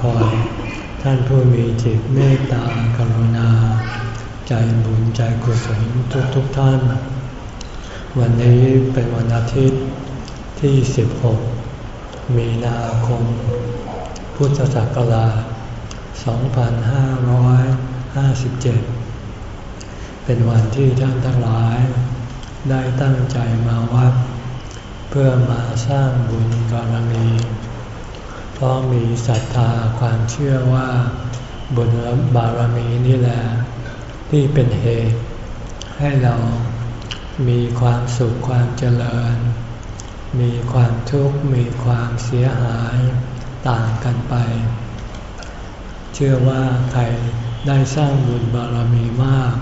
พร ท่านผู้มีจิตเมตตากรุณา ใจบุญใจกุศลทุกทุกท่าน วันนี้เป็นวันอาทิตย์ที่ 16 มีนาคม พุทธศักราช 2557 เป็นวันที่ท่านทั้งหลาย ได้ตั้งใจมาวัด เพื่อมาสร้างบุญบารมี เพราะมีศรัทธาความเชื่อว่าบุญบารมีนี่แหละที่เป็นเหตุ ให้เรามีความสุขความเจริญ มีความทุกข์มีความเสียหายต่างกันไป เชื่อว่าใครได้สร้างบุญบารมีมาก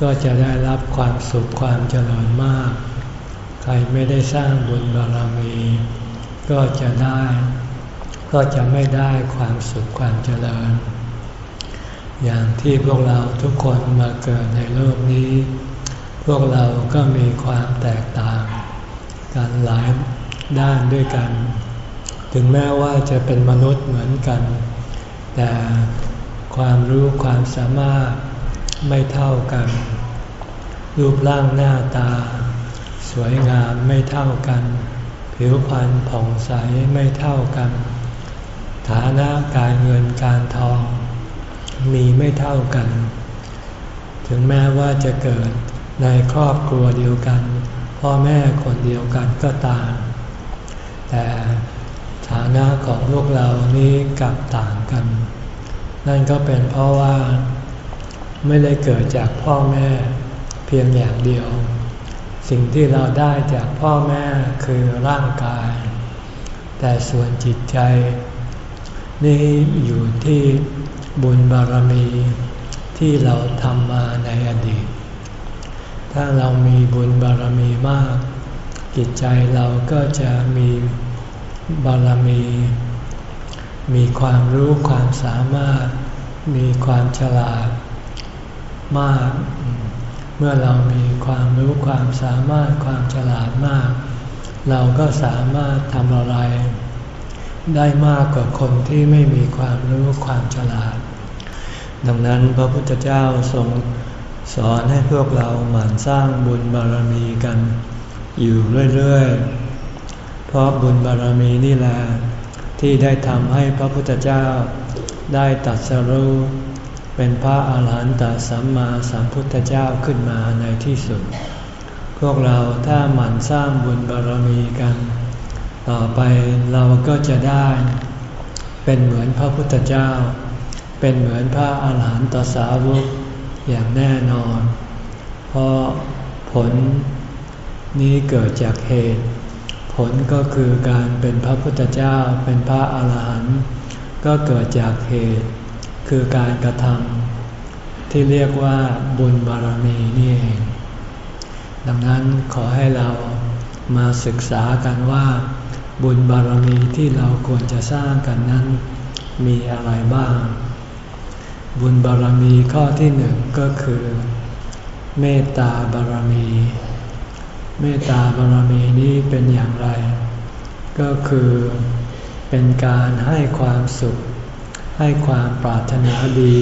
ก็จะได้รับความสุขความเจริญมาก ใครไม่ได้สร้างบุญบารมี ก็จะได้ ก็จะไม่ได้ความสุขความเจริญ อย่างที่พวกเราทุกคนมาเกิดในโลกนี้ พวกเราก็มีความแตกต่างกันหลายด้านด้วยกัน ถึงแม้ว่าจะเป็นมนุษย์เหมือนกัน แต่ความรู้ความสามารถไม่เท่ากัน รูปร่างหน้าตา สวยงามไม่เท่ากัน ผิวพรรณผ่องใสไม่เท่ากัน ฐานะการเงินการทอง มีไม่เท่ากัน ถึงแม้ว่าจะเกิดในครอบครัวเดียวกัน พ่อแม่คนเดียวกันก็ตาม แต่ฐานะของพวกเรานี้กลับต่างกัน นั่นก็เป็นเพราะว่าไม่ได้เกิดจากพ่อแม่เพียงอย่างเดียว สิ่งที่เราได้จากพ่อแม่คือร่างกาย แต่ส่วนจิตใจ นี่อยู่ที่บุญบารมีที่เราทำมาในอดีต ถ้าเรามีบุญบารมีมาก จิตใจเราก็จะมีบารมี มีความรู้ความสามารถ มีความฉลาดมาก เมื่อเรามีความรู้ความสามารถความฉลาดมาก เราก็สามารถทำอะไร ได้มากกว่าคนที่ไม่มีความรู้ความฉลาด ดังนั้นพระพุทธเจ้าทรงสอนให้พวกเราหมั่นสร้างบุญบารมีกัน อยู่เรื่อยๆ เพราะบุญบารมีนี่แหละที่ได้ทำให้พระพุทธเจ้าได้ตัดสรู้เป็นพระอาหารหันตสัมมาสัมพุทธเจ้าขึ้นมาในที่สุด พวกเราถ้าหมั่นสร้างบุญบารมีกัน ต่อไปเราก็จะได้ เป็นเหมือนพระพุทธเจ้า เป็นเหมือนพระอาหารหันตสาวกอย่างแน่นอน เพราะผลนี้เกิดจากเหตุ ผลก็คือการเป็นพระพุทธเจ้าเป็นพระอาหารหันต์ก็เกิดจากเหตุ คือการกระทำที่เรียกว่าบุญบารมีนี่เอง ดังนั้นขอให้เรามาศึกษากันว่า บุญบารมีที่เราควรจะสร้างกันนั้น มีอะไรบ้าง บุญบารมีข้อที่หนึ่งก็คือ เมตตาบารมี เมตตาบารมีนี้เป็นอย่างไร ก็คือเป็นการให้ความสุข ให้ความปรารถนาดี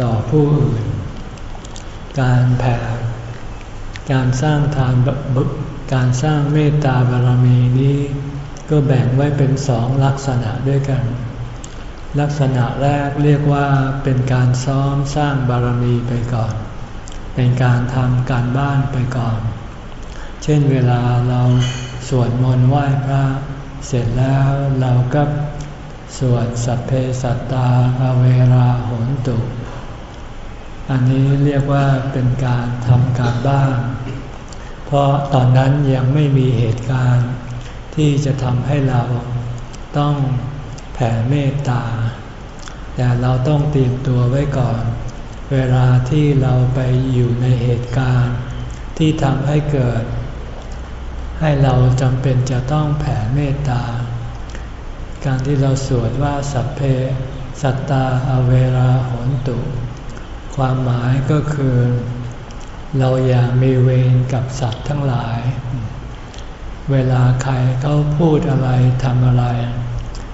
ต่อผู้อื่น การแผ่ การสร้างทานการสร้างเมตตาบารมีนี้ ก็แบ่งไว้เป็นสองลักษณะด้วยกัน ลักษณะแรกเรียกว่าเป็นการซ้อมสร้างบารมีไปก่อน เป็นการทำการบ้านไปก่อน เช่นเวลาเราสวดมนต์ไหว้พระ เสร็จแล้วเราก็สวดสัพเพสัตตาอเวราโหนตุ อันนี้เรียกว่าเป็นการทำการบ้าน เพราะตอนนั้นยังไม่มีเหตุการณ์ ที่จะทำให้เราต้องแผ่เมตตา แต่เราต้องเตรียมตัวไว้ก่อน เวลาที่เราไปอยู่ในเหตุการณ์ ที่ทำให้เกิด ให้เราจำเป็นจะต้องแผ่เมตตา การที่เราสวดว่าสัพเพ สัตตาอเวราโหนตุ ความหมายก็คือ เราอย่ามีเวรกับสัตว์ทั้งหลาย เวลาใครเขาพูดอะไรทำอะไร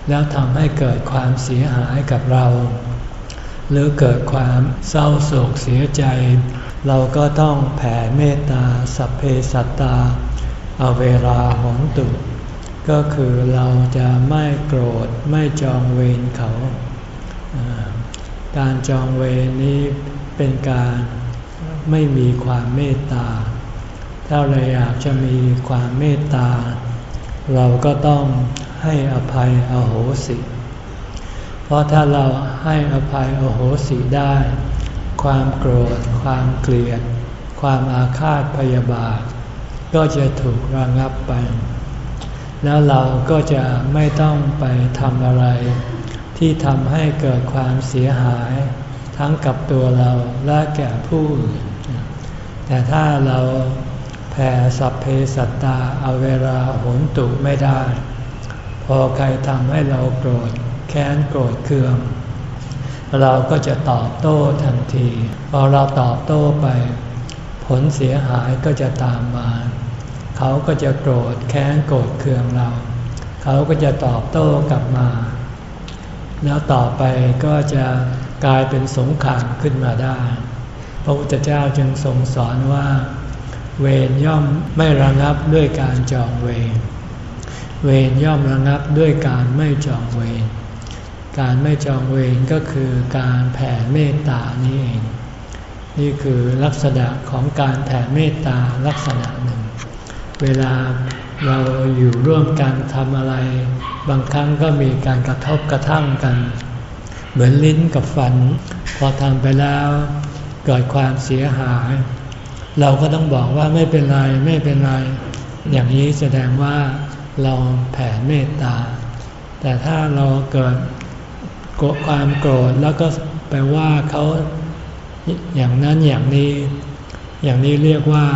แล้วทำให้เกิดความเสียหายกับเรา หรือเกิดความเศร้าโศกเสียใจ เราก็ต้องแผ่เมตตาสัพเพสัตตาเอาเวลาหนตุ ก็คือเราจะไม่โกรธไม่จองเวรเขา การจองเวรนี้เป็นการไม่มีความเมตตา ถ้าเราอยากจะมีความเมตตา เราก็ต้องให้อภัยอโหสิ เพราะถ้าเราให้อภัยอโหสิได้ ความโกรธ ความเกลียด ความอาฆาตพยาบาท ก็จะถูกระงับไป แล้วเราก็จะไม่ต้องไปทำอะไร ที่ทำให้เกิดความเสียหาย ทั้งกับตัวเราและแก่ผู้อื่นแต่ถ้าเรา ผ่สัพเพสัตตาเอาเวลาหนตุไม่ได้ พอใครทำให้เราโกรธแค้นโกรธเคือง เราก็จะตอบโต้ทันที พอเราตอบโต้ไป ผลเสียหายก็จะตามมา เขาก็จะโกรธแค้นโกรธเคืองเรา เขาก็จะตอบโต้กลับมา แล้วต่อไปก็จะกลายเป็นสงครามขึ้นมาได้ พระพุทธเจ้าจึงทรงสอนว่า เวรย่อมไม่ระงับด้วยการจองเวร เวรย่อมระงับด้วยการไม่จองเวร การไม่จองเวรก็คือการแผ่เมตตานี่เอง นี่คือลักษณะของการแผ่เมตตาลักษณะหนึ่ง เวลาเราอยู่ร่วมกันทำอะไร บางครั้งก็มีการกระทบกระทั่งกัน เหมือนลิ้นกับฟัน พอทำไปแล้วเกิดความเสียหาย เราก็ต้องบอกว่าไม่เป็นไรไม่เป็นไร อย่างนี้แสดงว่าเราแผ่เมตตา แต่ถ้าเราเกิดความโกรธแล้วก็ไปว่าเขาอย่างนั้นอย่างนี้ อย่างนี้เรียกว่า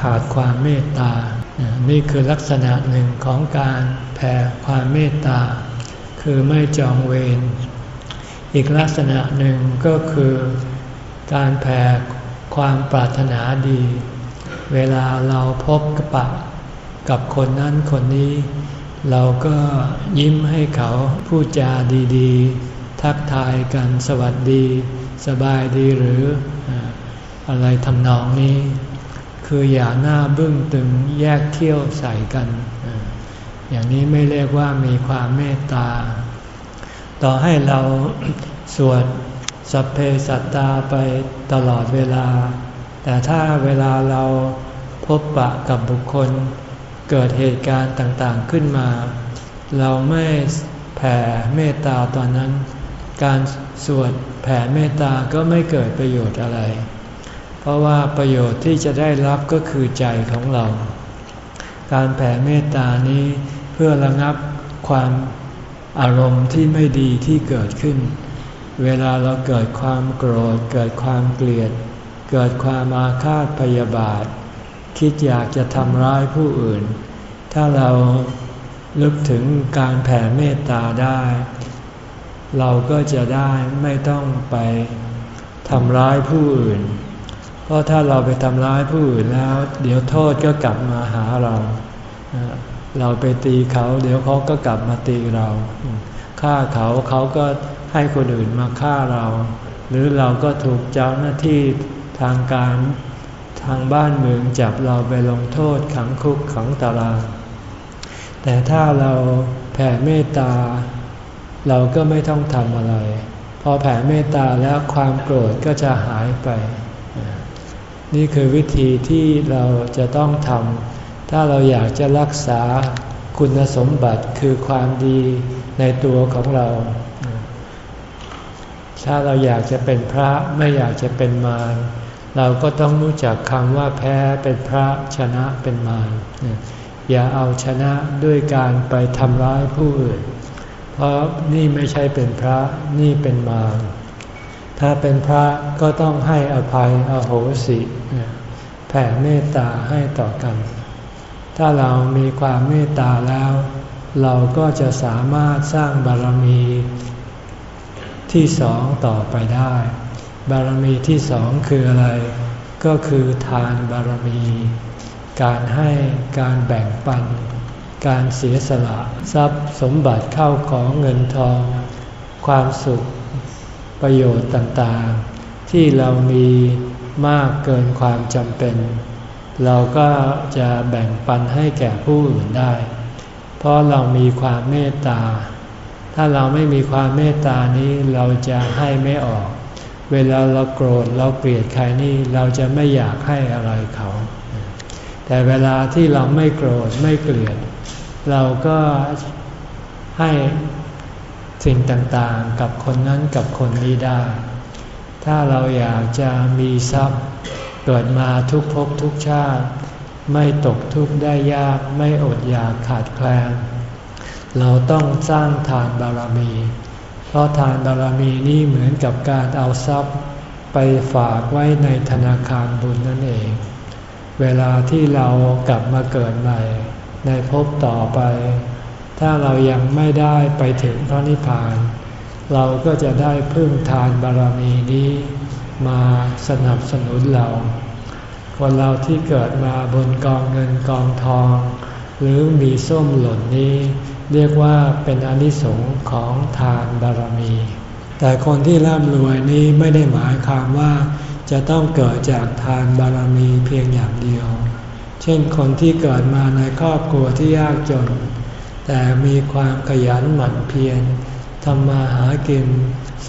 ขาดความเมตตา นี่คือลักษณะหนึ่งของการแผ่ความเมตตา คือไม่จองเวร อีกลักษณะหนึ่งก็คือการแผ่ ความปรารถนาดี เวลาเราพบกระปะกับคนนั้นคนนี้ เราก็ยิ้มให้เขาพูดจาดีๆ ทักทายกันสวัสดี สบายดีหรืออะไรทำนองนี้ คืออย่าหน้าบึ้งตึงแยกเที่ยวใส่กัน อย่างนี้ไม่เรียกว่ามีความเมตตา ต่อให้เราสวด สัพเพสัตตาไปตลอดเวลา แต่ถ้าเวลาเราพบปะกับบุคคล เกิดเหตุการณ์ต่างๆขึ้นมา เราไม่แผ่เมตตาตอนนั้น การสวดแผ่เมตตาก็ไม่เกิดประโยชน์อะไร เพราะว่าประโยชน์ที่จะได้รับก็คือใจของเรา การแผ่เมตตานี้เพื่อระงับความอารมณ์ที่ไม่ดีที่เกิดขึ้น เวลาเราเกิดความโกรธ เกิดความเกลียด เกิดความอาฆาตพยาบาท คิดอยากจะทำร้ายผู้อื่น ถ้าเราลึกถึงการแผ่เมตตาได้ เราก็จะได้ไม่ต้องไปทำร้ายผู้อื่น เพราะถ้าเราไปทำร้ายผู้อื่นแล้ว เดี๋ยวโทษก็กลับมาหาเรา เราไปตีเขา เดี๋ยวเขาก็กลับมาตีเรา ฆ่าเขาเขาก็ให้คนอื่นมาฆ่าเรา หรือเราก็ถูกเจ้าหน้าที่ทางการทางบ้านเมืองจับเราไปลงโทษขังคุกขังตาราง แต่ถ้าเราแผ่เมตตา เราก็ไม่ต้องทำอะไร พอแผ่เมตตาแล้วความโกรธก็จะหายไป นี่คือวิธีที่เราจะต้องทำถ้าเราอยากจะรักษาคุณสมบัติคือความดี ในตัวของเรา ถ้าเราอยากจะเป็นพระไม่อยากจะเป็นมารเราก็ต้องรู้จักคำว่าแพ้เป็นพระชนะเป็นมารอย่าเอาชนะด้วยการไปทำร้ายผู้อื่น เพราะนี่ไม่ใช่เป็นพระนี่เป็นมารถ้าเป็นพระก็ต้องให้อภัยอโหสิแผ่เมตตาให้ต่อกัน ถ้าเรามีความเมตตาแล้ว เราก็จะสามารถสร้างบารมีที่สองต่อไปได้ บารมีที่สองคืออะไร ก็คือทานบารมี การให้การแบ่งปัน การเสียสละทรัพย์สมบัติเข้าของเงินทอง ความสุขประโยชน์ต่างๆ ที่เรามีมากเกินความจำเป็น เราก็จะแบ่งปันให้แก่ผู้อื่นได้ เพราะเรามีความเมตตา ถ้าเราไม่มีความเมตตานี้เราจะให้ไม่ออก เวลาเราโกรธเราเกลียดใครนี่เราจะไม่อยากให้อะไรเขา แต่เวลาที่เราไม่โกรธไม่เกลียด เราก็ให้สิ่งต่างๆกับคนนั้นกับคนนี้ได้ ถ้าเราอยากจะมีทรัพย์เกิดมาทุกภพทุกชาติ ไม่ตกทุกข์ได้ยากไม่อดอยากขาดแคลน เราต้องสร้างทานบารมี เพราะทานบารมีนี้เหมือนกับการเอาทรัพย์ไปฝากไว้ในธนาคารบุญนั่นเอง เวลาที่เรากลับมาเกิดใหม่ ในภพต่อไป ถ้าเรายังไม่ได้ไปถึงพระนิพพาน เราก็จะได้พึ่งทานบารมีนี้มาสนับสนุนเรา คนเราที่เกิดมาบนกองเงินกองทอง หรือมีส้มหล่นนี้ เรียกว่าเป็นอนิสงค์ของทานบารมี แต่คนที่ร่ำรวยนี้ไม่ได้หมายความว่า จะต้องเกิดจากทานบารมีเพียงอย่างเดียว เช่นคนที่เกิดมาในครอบครัวที่ยากจน แต่มีความขยันหมั่นเพียรทำมาหากิน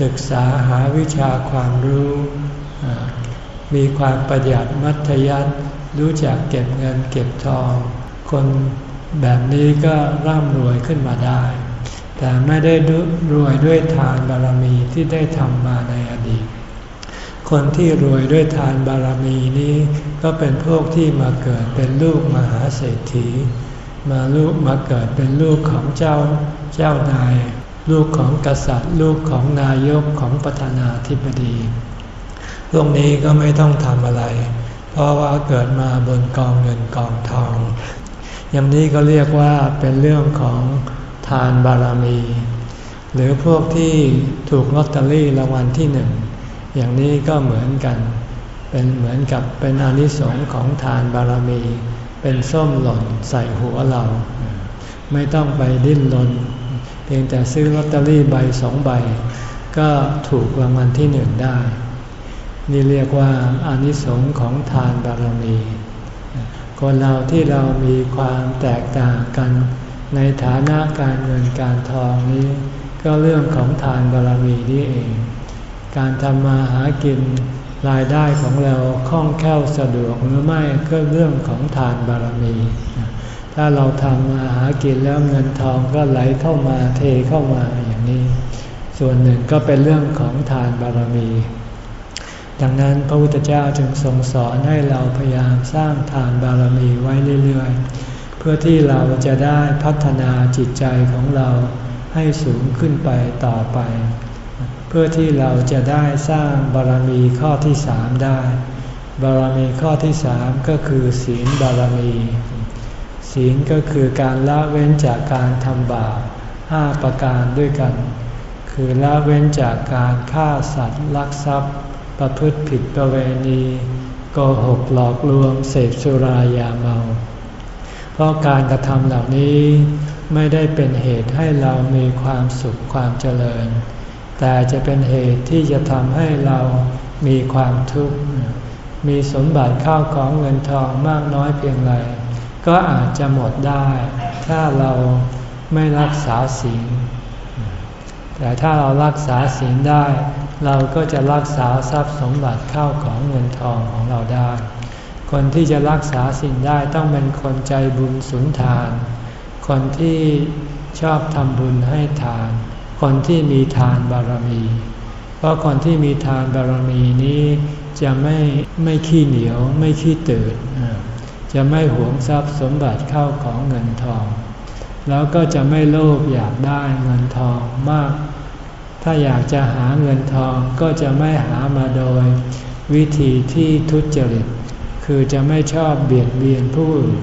ศึกษาหาวิชาความรู้ มีความประหยัดมัธยัติรู้จักเก็บเงินเก็บทอง คนแบบนี้ก็ร่ำรวยขึ้นมาได้ แต่ไม่ได้รวยด้วยทานบารมีที่ได้ทำมาในอดีต คนที่รวยด้วยทานบารมีนี้ก็เป็นพวกที่มาเกิดเป็นลูกมหาเศรษฐี มาลูกมาเกิดเป็นลูกของเจ้าเจ้านาย ลูกของกษัตริย์ ลูกของนายกของประธานาธิบดี วกนี้ก็ไม่ต้องทำอะไร เพราะว่าเกิดมาบนกองเงินกองทองอย่างนี้ก็เรียกว่าเป็นเรื่องของทานบารมี หรือพวกที่ถูกลอตเตอรี่รางวัลที่หนึ่งอย่างนี้ก็เหมือนกัน เป็นเหมือนกับเป็นอนิสงค์ของทานบารมี เป็นส้มหล่นใส่หัวเรา ไม่ต้องไปดิ้นรนเพียงแต่ซื้อลอตเตอรี่ใบสองใบ ก็ถูกรางวัลที่หนึ่งได้ นี่เรียกว่าอานิสงส์ของทานบารมี คนเราที่เรามีความแตกต่างกันในฐานะการเงินการทองนี้ ก็เรื่องของทานบารมีนี่เอง การทำมาหากินรายได้ของเราคล่องแคล่วสะดวกหรือไม่ก็เรื่องของทานบารมี ถ้าเราทำมาหากินแล้วเงินทองก็ไหลเข้ามาเทเข้ามาอย่างนี้ ส่วนหนึ่งก็เป็นเรื่องของทานบารมี ดังนั้นพระพุทธเจ้าจึงทรงสอนให้เราพยายามสร้างทานบารมีไว้เรื่อยๆ เพื่อที่เราจะได้พัฒนาจิตใจของเราให้สูงขึ้นไปต่อไป เพื่อที่เราจะได้สร้างบารมีข้อที่สามได้ บารมีข้อที่สามก็คือศีลบารมี ศีลก็คือการละเว้นจากการทำบาปห้าประการด้วยกัน คือละเว้นจากการฆ่าสัตว์ลักทรัพย์ ประพฤติผิดประเวณีโกหกหลอกลวงเสพสุรายาเมา เพราะการกระทำเหล่านี้ไม่ได้เป็นเหตุให้เรามีความสุขความเจริญ แต่จะเป็นเหตุที่จะทำให้เรามีความทุกข์ มีสมบัติข้าวของเงินทองมากน้อยเพียงไรก็อาจจะหมดได้ ถ้าเราไม่รักษาศีลแต่ถ้าเรารักษาศีลได้ เราก็จะรักษาทรัพย์สมบัติข้าวของเงินทองของเราได้ คนที่จะรักษาศีลได้ต้องเป็นคนใจบุญสุนทาน คนที่ชอบทำบุญให้ทาน คนที่มีทานบารมี เพราะคนที่มีทานบารมีนี้จะไม่ไม่ขี้เหนียวไม่ขี้ตื่น จะไม่หวงทรัพย์สมบัติเข้าของเงินทอง แล้วก็จะไม่โลภอยากได้เงินทองมาก ถ้าอยากจะหาเงินทองก็จะไม่หามาโดย วิธีที่ทุจริต คือจะไม่ชอบเบียดเบียนผู้อื่น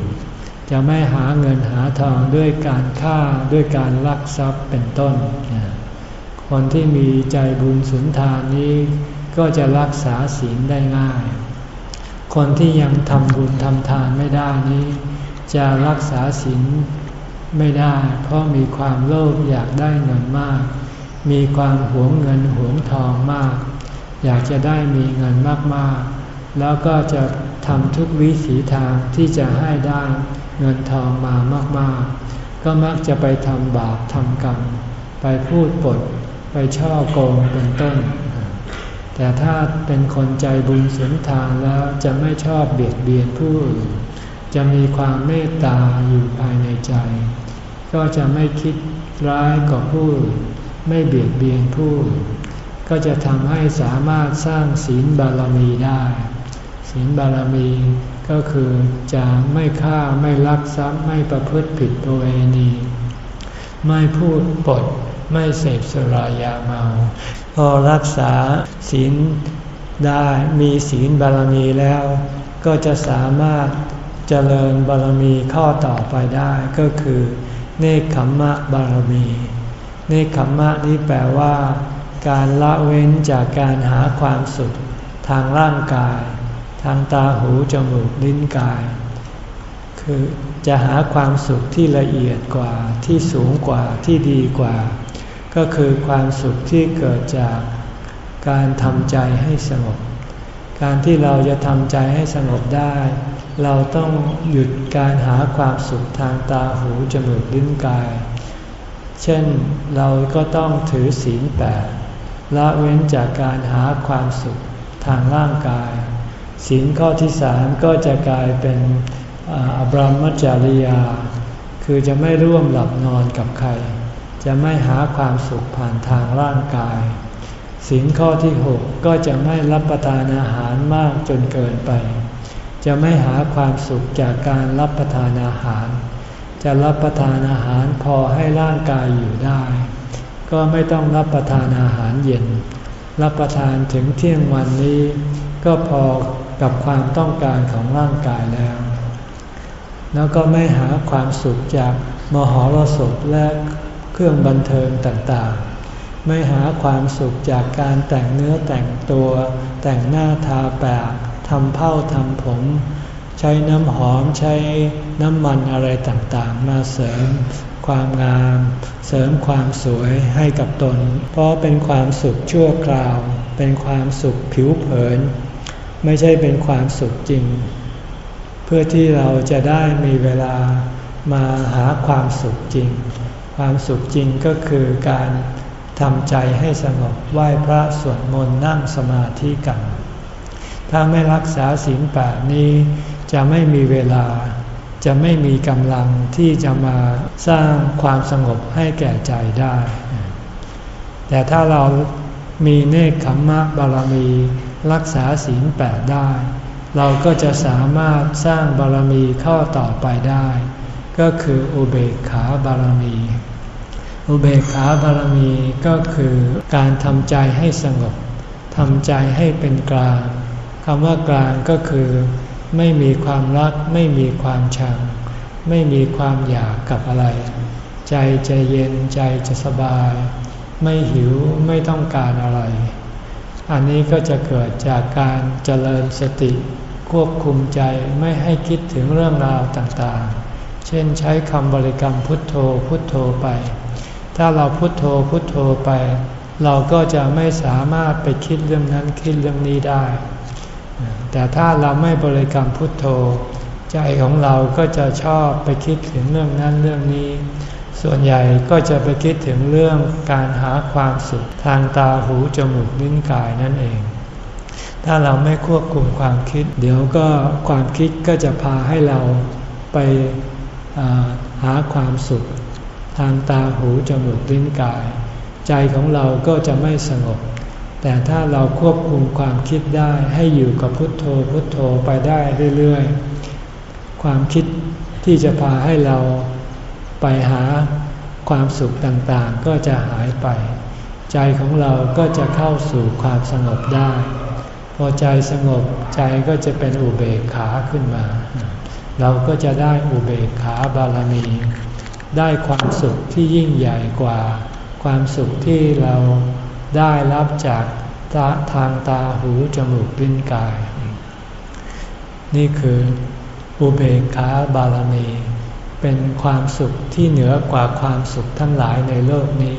จะไม่หาเงินหาทองด้วยการฆ่าด้วยการลักทรัพย์เป็นต้น คนที่มีใจบุญสุนทานนี้ก็จะรักษาศีลได้ง่าย คนที่ยังทำบุญทำทานไม่ได้นี้ จะรักษาศีลไม่ได้ เพราะมีความโลภอยากได้เงินมาก มีความหวงเงินหวงทองมาก อยากจะได้มีเงินมากๆ แล้วก็จะทำทุกวิถีทางที่จะให้ได้เงินทองมามาก ๆ ก็มักจะไปทำบาปทำกรรม ไปพูดปด ไปช่อโกงเป็นต้น แต่ถ้าเป็นคนใจบุญสุนทานแล้วจะไม่ชอบเบียดเบียนผู้อื่น จะมีความเมตตาอยู่ภายในใจ ก็จะไม่คิดร้ายกับผู้อื่น ไม่เบียดเบียนผู้ ก็จะทำให้สามารถสร้างศีลบารมีได้ ศีลบารมีก็คือจะไม่ฆ่าไม่ลักทรัพย์ไม่ประพฤติผิดประเวณี ไม่พูดปดไม่เสพสุรายาเมา พอรักษาศีลได้มีศีลบารมีแล้ว ก็จะสามารถเจริญบารมีข้อต่อไปได้ก็คือ เนคขมมะบารมี เนคขมมะนี้แปลว่า การละเว้นจากการหาความสุข ทางร่างกาย ทางตาหูจมูกลิ้นกาย คือจะหาความสุขที่ละเอียดกว่าที่สูงกว่าที่ดีกว่า ก็คือความสุขที่เกิดจากการทำใจให้สงบ การที่เราจะทำใจให้สงบได้ เราต้องหยุดการหาความสุขทางตาหูจมูกลิ้นกาย เช่นเราก็ต้องถือศีลแปดละเว้นจากการหาความสุขทางร่างกาย ศีลข้อที่สามก็จะกลายเป็นอบรมจาริยา คือจะไม่ร่วมหลับนอนกับใคร จะไม่หาความสุขผ่านทางร่างกาย ศีลข้อที่หกก็จะไม่รับประทานอาหารมากจนเกินไป จะไม่หาความสุขจากการรับประทานอาหาร จะรับประทานอาหารพอให้ร่างกายอยู่ได้ ก็ไม่ต้องรับประทานอาหารเย็น รับประทานถึงเที่ยงวันนี้ ก็พอกับความต้องการของร่างกายแล้ว แล้วก็ไม่หาความสุขจากมหรสพและเครื่องบันเทิงต่างๆ ไม่หาความสุขจากการแต่งเนื้อแต่งตัว แต่งหน้าทาปากทำเผ้าทำผม ใช้น้ำหอมใช้น้ำมันอะไรต่างๆ มาเสริมความงาม เสริมความสวยให้กับตน เพราะเป็นความสุขชั่วคราว เป็นความสุขผิวเผิน ไม่ใช่เป็นความสุขจริง เพื่อที่เราจะได้มีเวลามาหาความสุขจริง ความสุขจริงก็คือการทำใจให้สงบไหว้พระสวดมนต์นั่งสมาธิกัน ถ้าไม่รักษาศีลแปดนี้ จะไม่มีเวลา จะไม่มีกำลังที่จะมาสร้างความสงบให้แก่ใจได้ แต่ถ้าเรามีเนคขมมะบารมีรักษาศีลแปดได้ เราก็จะสามารถสร้างบารมีข้อต่อไปได้ ก็คืออุเบกขาบารมี อุเบกขาบารมีก็คือการทำใจให้สงบทำใจให้เป็นกลางคำว่ากลางก็คือ ไม่มีความรัก ไม่มีความชัง ไม่มีความอยากกับอะไร ใจจะเย็นใจจะสบาย ไม่หิวไม่ต้องการอะไร อันนี้ก็จะเกิดจากการเจริญสติ ควบคุมใจไม่ให้คิดถึงเรื่องราวต่างๆ เช่นใช้คำบริกรรมพุทโธพุทโธไป ถ้าเราพุทโธพุทโธไป เราก็จะไม่สามารถไปคิดเรื่องนั้นคิดเรื่องนี้ได้ แต่ถ้าเราไม่บริกรรมพุทโธ ใจของเราก็จะชอบไปคิดถึงเรื่องนั้นเรื่องนี้ ส่วนใหญ่ก็จะไปคิดถึงเรื่องการหาความสุขทางตาหูจมูกลิ้นกายนั่นเอง ถ้าเราไม่ควบคุมความคิด เดี๋ยวก็ความคิดก็จะพาให้เราไปหาความสุข ทางตาหูจมูกลิ้นกาย ใจของเราก็จะไม่สงบ แต่ถ้าเราควบคุมความคิดได้ให้อยู่กับพุทโธพุทโธไปได้เรื่อยๆ ความคิดที่จะพาให้เราไปหาความสุขต่างๆ ก็จะหายไป ใจของเราก็จะเข้าสู่ความสงบได้ พอใจสงบใจก็จะเป็นอุเบกขาขึ้นมา เราก็จะได้อุเบกขาบารมี ได้ความสุขที่ยิ่งใหญ่กว่า ความสุขที่เรา ได้รับจากทางตาหูจมูกลิ้นกาย นี่คืออุเบกขาบารมี เป็นความสุขที่เหนือกว่าความสุขทั้งหลายในโลกนี้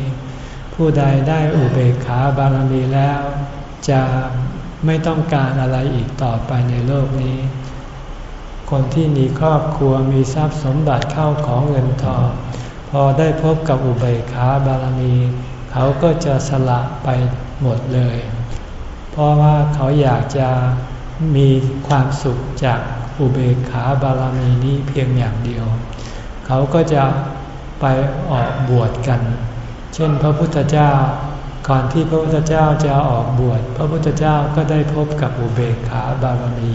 ผู้ใดได้อุเบกขาบารมีแล้ว จะไม่ต้องการอะไรอีกต่อไปในโลกนี้ คนที่มีครอบครัวมีทรัพย์สมบัติเข้าของเงินทองพอได้พบกับอุเบกขาบารมี เขาก็จะสละไปหมดเลย เพราะว่าเขาอยากจะมีความสุขจากอุเบกขาบารมีนี้เพียงอย่างเดียว เขาก็จะไปออกบวชกัน เช่นพระพุทธเจ้า ก่อนที่พระพุทธเจ้าจะออกบวช พระพุทธเจ้าก็ได้พบกับอุเบกขาบารมี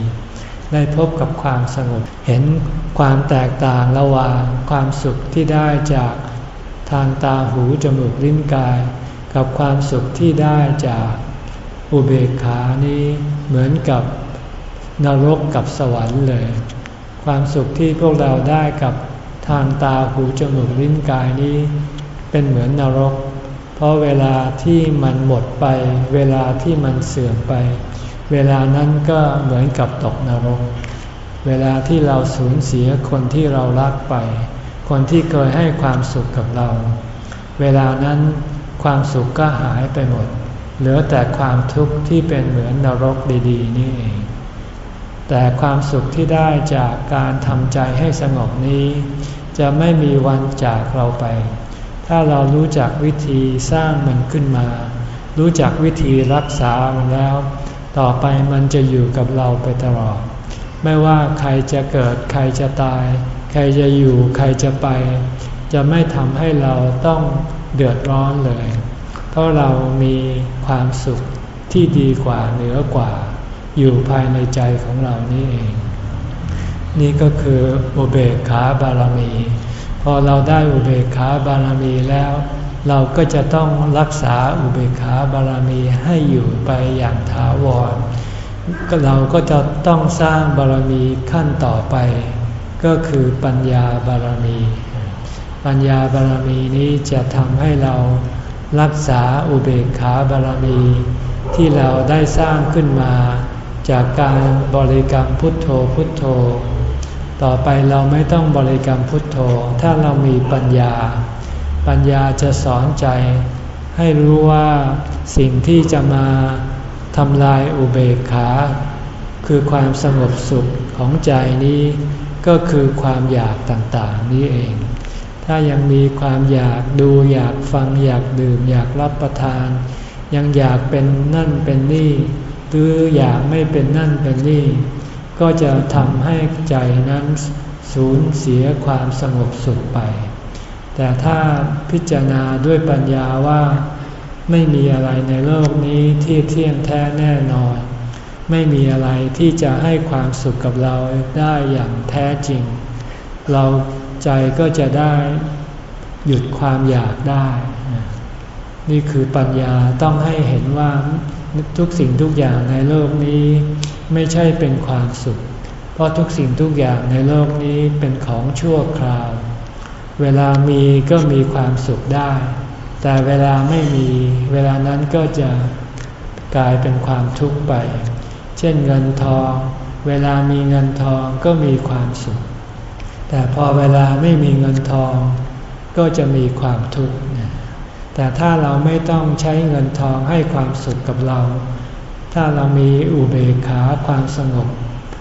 ได้พบกับความสงบ เห็นความแตกต่างระหว่างความสุขที่ได้จาก ทางตาหูจมูกลิ้นกาย กับความสุขที่ได้จากอุเบกขานี้เหมือนกับนรกกับสวรรค์เลย ความสุขที่พวกเราได้กับทางตาหูจมูกลิ้นกายนี้ เป็นเหมือนนรก เพราะเวลาที่มันหมดไป เวลาที่มันเสื่อมไป เวลานั้นก็เหมือนกับตกนรก เวลาที่เราสูญเสียคนที่เรารักไป คนที่เคยให้ความสุขกับเรา เวลานั้นความสุขก็หายไปหมด เหลือแต่ความทุกข์ที่เป็นเหมือนนรกดีๆ นี่เอง แต่ความสุขที่ได้จากการทำใจให้สงบนี้ จะไม่มีวันจากเราไป ถ้าเรารู้จักวิธีสร้างมันขึ้นมา รู้จักวิธีรักษามันแล้ว ต่อไปมันจะอยู่กับเราไปตลอด ไม่ว่าใครจะเกิดใครจะตาย ใครจะอยู่ใครจะไป จะไม่ทำให้เราต้องเดือดร้อนเลย เพราะเรามีความสุขที่ดีกว่าเหนือกว่า อยู่ภายในใจของเรานี่เอง นี่ก็คืออุเบกขาบารมี พอเราได้อุเบกขาบารมีแล้ว เราก็จะต้องรักษาอุเบกขาบารมีให้อยู่ไปอย่างถาวรเราก็จะต้องสร้างบารมีขั้นต่อไป ก็คือปัญญาบารมี ปัญญาบารมีนี้จะทำให้เรารักษาอุเบกขาบารมี ที่เราได้สร้างขึ้นมา จากการบริกรรมพุทโธพุทโธ ต่อไปเราไม่ต้องบริกรรมพุทโธ ถ้าเรามีปัญญา ปัญญาจะสอนใจ ให้รู้ว่าสิ่งที่จะมาทำลายอุเบกขา คือความสงบสุขของใจนี้ ก็คือความอยากต่างๆนี้เอง ถ้ายังมีความอยากดูอยากฟังอยากดื่ม อยากรับประทาน ยังอยากเป็นนั่นเป็นนี่ หรืออยากไม่เป็นนั่นเป็นนี่ ก็จะทำให้ใจนั้นสูญเสียความสงบสุขไป แต่ถ้าพิจารณาด้วยปัญญาว่า ไม่มีอะไรในโลกนี้ที่เที่ยงแท้แน่นอน ไม่มีอะไรที่จะให้ความสุขกับเราได้อย่างแท้จริง เราใจก็จะได้หยุดความอยากได้ นี่คือปัญญาต้องให้เห็นว่าทุกสิ่งทุกอย่างในโลกนี้ไม่ใช่เป็นความสุข เพราะทุกสิ่งทุกอย่างในโลกนี้เป็นของชั่วคราว เวลามีก็มีความสุขได้ แต่เวลาไม่มี เวลานั้นก็จะกลายเป็นความทุกข์ไป เช่นเงินทอง เวลามีเงินทองก็มีความสุข แต่พอเวลาไม่มีเงินทอง ก็จะมีความทุกข์แต่ถ้าเราไม่ต้องใช้เงินทองให้ความสุขกับเรา ถ้าเรามีอุเบกขาความสงบ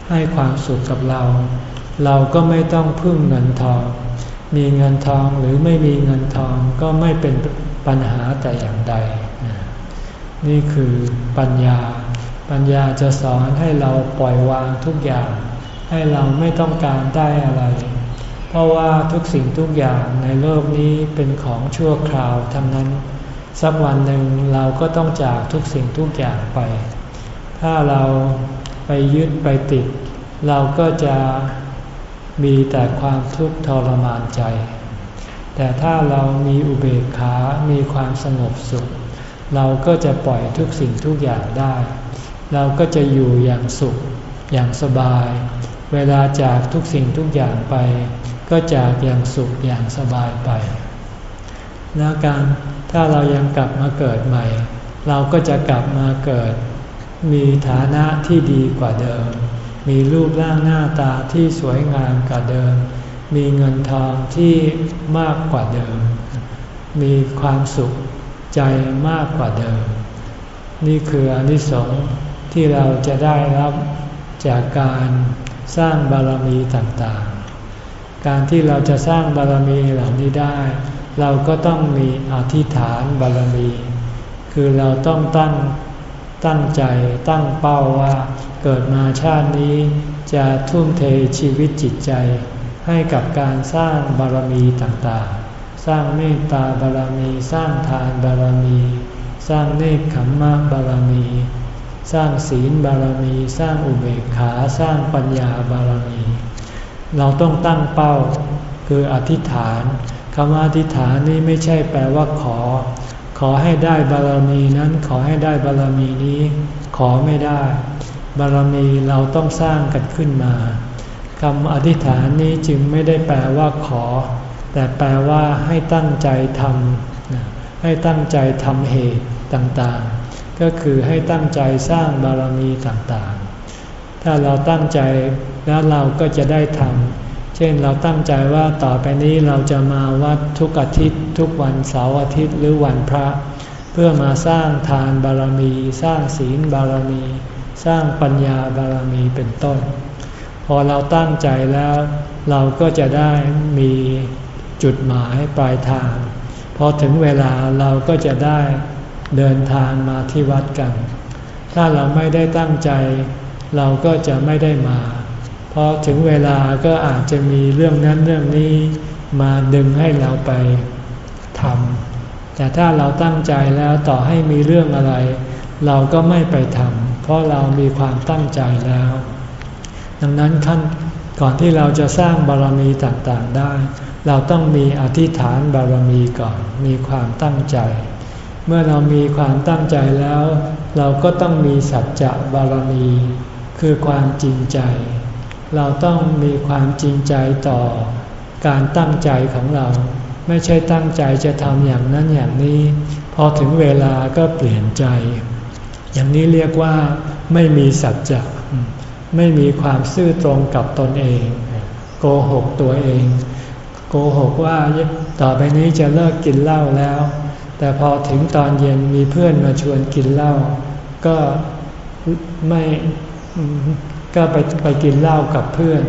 ให้ความสุขกับเรา เราก็ไม่ต้องพึ่งเงินทอง มีเงินทองหรือไม่มีเงินทองก็ไม่เป็นปัญหาแต่อย่างใด นี่คือปัญญา ปัญญาจะสอนให้เราปล่อยวางทุกอย่าง ให้เราไม่ต้องการได้อะไร เพราะว่าทุกสิ่งทุกอย่างในโลกนี้เป็นของชั่วคราวทั้งนั้น สักวันหนึ่งเราก็ต้องจากทุกสิ่งทุกอย่างไป ถ้าเราไปยึดไปติด เราก็จะมีแต่ความทุกข์ทรมานใจ แต่ถ้าเรามีอุเบกขา มีความสงบสุข เราก็จะปล่อยทุกสิ่งทุกอย่างได้ เราก็จะอยู่อย่างสุขอย่างสบาย เวลาจากทุกสิ่งทุกอย่างไป ก็จากอย่างสุขอย่างสบายไป แล้วการถ้าเรายังกลับมาเกิดใหม่ เราก็จะกลับมาเกิด มีฐานะที่ดีกว่าเดิม มีรูปร่างหน้าตาที่สวยงามกว่าเดิม มีเงินทองที่มากกว่าเดิม มีความสุขใจมากกว่าเดิม นี่คืออนิสงส์ ที่เราจะได้รับจากการสร้างบารมีต่างๆ การที่เราจะสร้างบารมีเหล่านี้ได้ เราก็ต้องมีอธิษฐานบารมี คือเราต้องตั้งตั้งใจตั้งเป้าว่าเกิดมาชาตินี้จะทุ่มเทชีวิตจิตใจ ให้กับการสร้างบารมีต่างๆ สร้างเมตตาบารมี สร้างทานบารมี สร้างเนคขมมะบารมี สร้างศีลบารมี สร้างอุเบกขาสร้างปัญญาบารมี เราต้องตั้งเป้าคืออธิษฐานคำว่าอธิษฐานนี้ไม่ใช่แปลว่าขอ ขอให้ได้บารมีนั้นขอให้ได้บารมีนี้ ขอไม่ได้ บารมีเราต้องสร้างกันขึ้นมาคำอธิษฐานนี้จึงไม่ได้แปลว่าขอ แต่แปลว่าให้ตั้งใจทำให้ตั้งใจทำเหตุต่างๆ ก็คือให้ตั้งใจสร้างบารมีต่างๆ ถ้าเราตั้งใจแล้วเราก็จะได้ทำเช่นเราตั้งใจว่าต่อไปนี้เราจะมาวัดทุกอาทิตย์ ทุกวันเสาร์อาทิตย์หรือวันพระ เพื่อมาสร้างทานบารมี สร้างศีลบารมี สร้างปัญญาบารมีเป็นต้น พอเราตั้งใจแล้วเราก็จะได้มีจุดหมายปลายทาง พอถึงเวลาเราก็จะได้ เดินทางมาที่วัดกัน ถ้าเราไม่ได้ตั้งใจ เราก็จะไม่ได้มา เพอถึงเวลาก็อาจจะมีเรื่องนั้นเรื่องนี้มาดึงให้เราไปทำแต่ถ้าเราตั้งใจแล้วต่อให้มีเรื่องอะไร เราก็ไม่ไปทำเพราะเรามีความตั้งใจแล้ว ดังนั้นขั้นก่อนที่เราจะสร้างบารมีต่างๆได้ เราต้องมีอธิษฐานบารมีก่อน มีความตั้งใจ เมื่อเรามีความตั้งใจแล้ว เราก็ต้องมีสัจจะบารมี คือความจริงใจ เราต้องมีความจริงใจต่อ การตั้งใจของเรา ไม่ใช่ตั้งใจจะทำอย่างนั้นอย่างนี้ พอถึงเวลาก็เปลี่ยนใจ อย่างนี้เรียกว่าไม่มีสัจจะไม่มีความซื่อตรงกับตนเอง โกหกตัวเอง โกหกว่าต่อไปนี้จะเลิกกินเหล้าแล้ว แต่พอถึงตอนเย็นมีเพื่อนมาชวนกินเหล้าก็ไม่ก็ไปไปกินเหล้ากับเพื่อน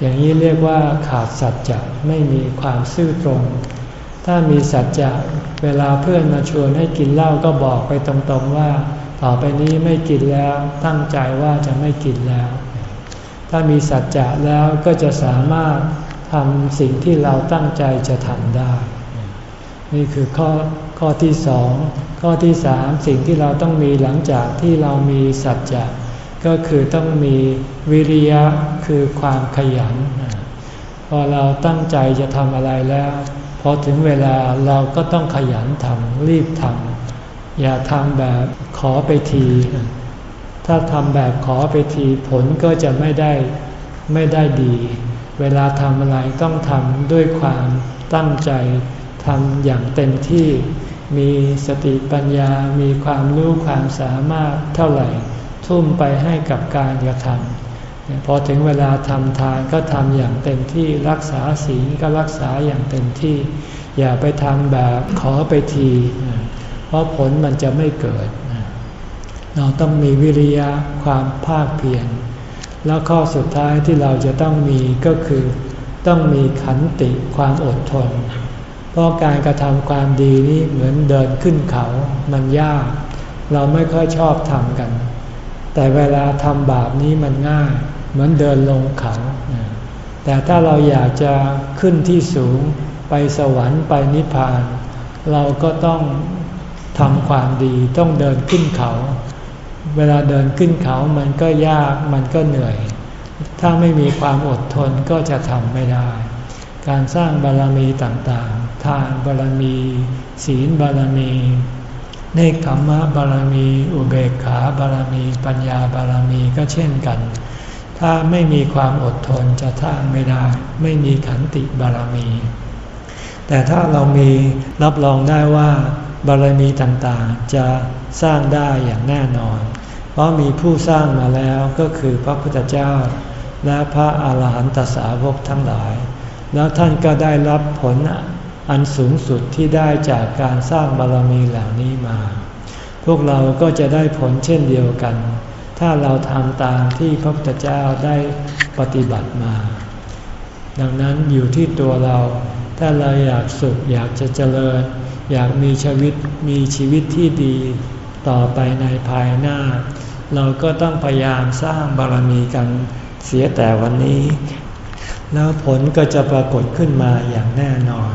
อย่างนี้เรียกว่าขาดสัจจะไม่มีความซื่อตรง ถ้ามีสัจจะเวลาเพื่อนมาชวนให้กินเหล้าก็บอกไปตรงๆว่า ต่อไปนี้ไม่กินแล้วตั้งใจว่าจะไม่กินแล้ว ถ้ามีสัจจะแล้วก็จะสามารถทำสิ่งที่เราตั้งใจจะทำได้ นี่คือข้อ ข้อที่สองข้อที่สามสิ่งที่เราต้องมีหลังจากที่เรามีสัจจะก็คือต้องมีวิริยะคือความขยัน พอเราตั้งใจจะทำอะไรแล้วพอถึงเวลาเราก็ต้องขยันทำรีบทำอย่าทำแบบขอไปที ถ้าทำแบบขอไปทีผลก็จะไม่ได้ไม่ได้ดี เวลาทำอะไรต้องทำด้วยความตั้งใจทำอย่างเต็มที่ มีสติปัญญา มีความรู้ความสามารถเท่าไหร่ ทุ่มไปให้กับการกระทำพอถึงเวลาทำทานก็ทำอย่างเต็มที่รักษาศีลก็รักษาอย่างเต็มที่ อย่าไปทำแบบขอไปที เพราะผลมันจะไม่เกิด เราต้องมีวิริยะความภาคเพียรแล้วข้อสุดท้ายที่เราจะต้องมีก็คือ ต้องมีขันติความอดทน ราะการกระทำความดีนี้เหมือนเดินขึ้นเขา มันยาก เราไม่ค่อยชอบทำกัน แต่เวลาทำบาปนี้มันง่าย เหมือนเดินลงเขา แต่ถ้าเราอยากจะขึ้นที่สูงไปสวรรค์ไปนิพพาน เราก็ต้องทำความดีต้องเดินขึ้นเขา เวลาเดินขึ้นเขามันก็ยากมันก็เหนื่อย ถ้าไม่มีความอดทนก็จะทำไม่ได้ การสร้างบารรมีต่าง ทานบารมี ศีลบารมี เนคขมมะบารมี อุเบกขาบารมี ปัญญาบารมีก็เช่นกัน ถ้าไม่มีความอดทนจะท่าไม่ได้ ไม่มีขันติบารมี แต่ถ้าเรามีรับรองได้ว่า บารมีต่างๆ จะสร้างได้อย่างแน่นอน เพราะมีผู้สร้างมาแล้วก็คือพระพุทธเจ้า และพระอาหารหันตสาวกทั้งหลาย แล้วท่านก็ได้รับผล อันสูงสุดที่ได้จากการสร้างบารมีเหล่านี้มา พวกเราก็จะได้ผลเช่นเดียวกัน ถ้าเราทำตามที่พระพุทธเจ้าได้ปฏิบัติมา ดังนั้นอยู่ที่ตัวเรา ถ้าเราอยากสุขอยากจะเจริญ อยากมีชีวิตมีชีวิตที่ดีต่อไปในภายหน้า เราก็ต้องพยายามสร้างบารมีกันเสียแต่วันนี้ แล้วผลก็จะปรากฏขึ้นมาอย่างแน่นอน